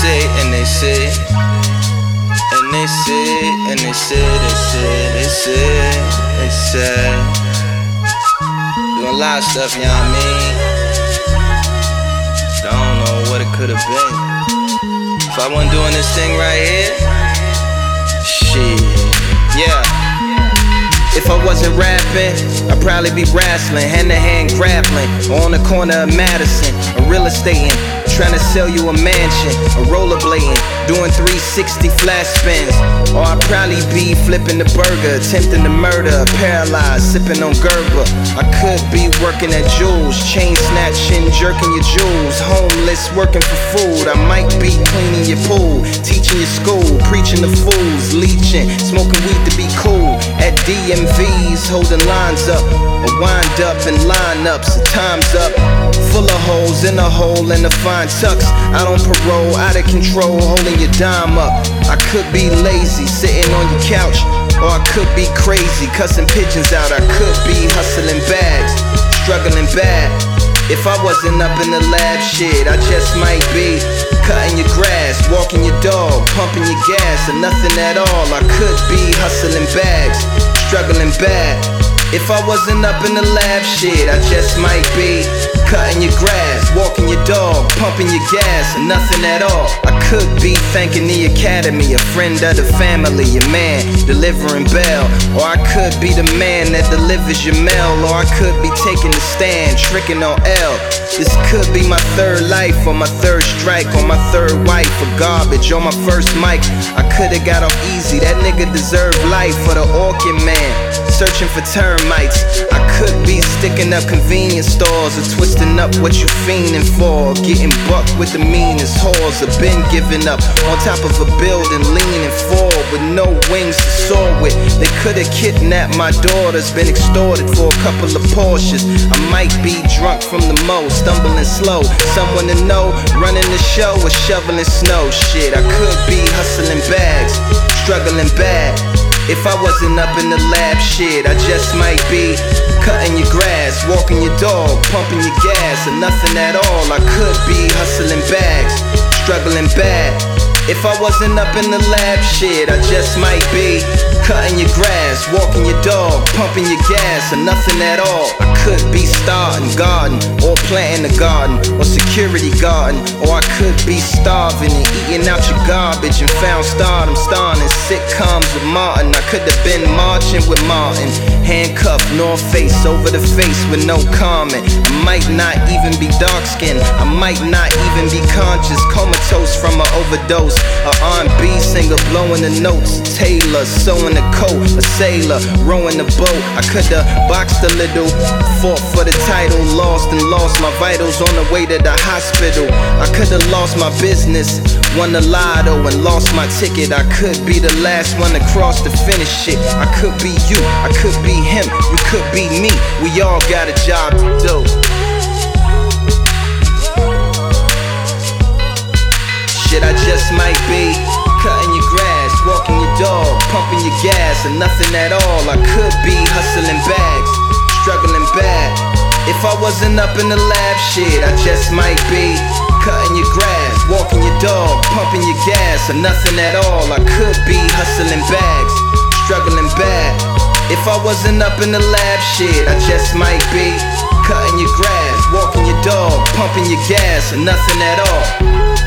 say, and they say, and they say, and they say, they say, they say, they say. Doing a lot of stuff, you know what I mean? Don't know what it could have been. If I wasn't doing this thing right here, shit, yeah. If I wasn't rapping, I'd probably be wrestling, hand to hand grappling, on the corner of Madison, or real estating, trying to sell you a mansion, or rollerblading, doing 360 flash spins. Or I'd probably be flipping the burger, attempting to murder, paralyzed, sipping on Gerber. I could be working at Jules, chain snatching, jerking your jewels, homeless, working for food. I might be cleaning your pool, teaching your school, preaching to fools, leeching, smoking weed to be cool. DMVs, holding lines up, or wind up in lineups, the time's up. Full of holes in a hole and the fine tucks. I don't parole, out of control, holding your dime up. I could be lazy, sitting on your couch. Or I could be crazy, cussing pigeons out. I could be hustling bags, struggling bad. If I wasn't up in the lab, shit, I just might be cutting your grass, walking your dog, pumping your gas, or nothing at all. I could be hustling bags, struggling bad. If I wasn't up in the lab, shit, I just might be cutting your grass, walking your dog, pumping your gas, and nothing at all. I could be thanking the academy, a friend of the family, a man delivering bail, or I could be the man that delivers your mail, or I could be taking the stand, tricking on L. This could be my third life, or my third strike, or my third wife, or garbage, or my first mic. I could've got off easy, that nigga deserved life for the Orkin man searching for termites. I could be sticking up convenience stores or twisting up what you fiending for. Getting bucked with the meanest whores or been giving up on top of a building, leaning forward with no wings to soar with. They could have kidnapped my daughters, been extorted for a couple of Porsches. I might be drunk from the mo, stumbling slow. Someone to know, running the show or shoveling snow. Shit, I could be hustling bags, struggling bad. If I wasn't up in the lab, shit, I just might be cutting your grass, walking dog, pumping your gas, or nothing at all. I could be hustling bags, struggling bad. If I wasn't up in the lab, shit, I just might be cutting your grass, walking your dog, pumping your gas, or nothing at all. I could be starting garden, or planting a garden, or security garden, or I could be starving and eating out your garbage and found stardom, starring in sitcoms with Martin. I could have been marching with Martin, handcuffed, North Face over the face with no comment. I might not even be dark skinned, I might not even be conscious, comatose from an overdose. A R&B singer blowing the notes, tailor sewing a coat, a sailor rowing the boat. I coulda boxed a little, fought for the title, lost and lost my vitals on the way to the hospital. I coulda lost my business, won the lotto and lost my ticket. I could be the last one to cross the finish shit. I could be you, I could be him, you could be me. We all got a job to do. Shit, I just might be cutting your grass, walking your dog, pumping your gas, and nothing at all. I could be hustling bad. If I wasn't up in the lab, shit, I just might be cutting your grass, walking your dog, pumping your gas, or nothing at all. I could be hustling bags, struggling bad. If I wasn't up in the lab, shit, I just might be cutting your grass, walking your dog, pumping your gas, or nothing at all.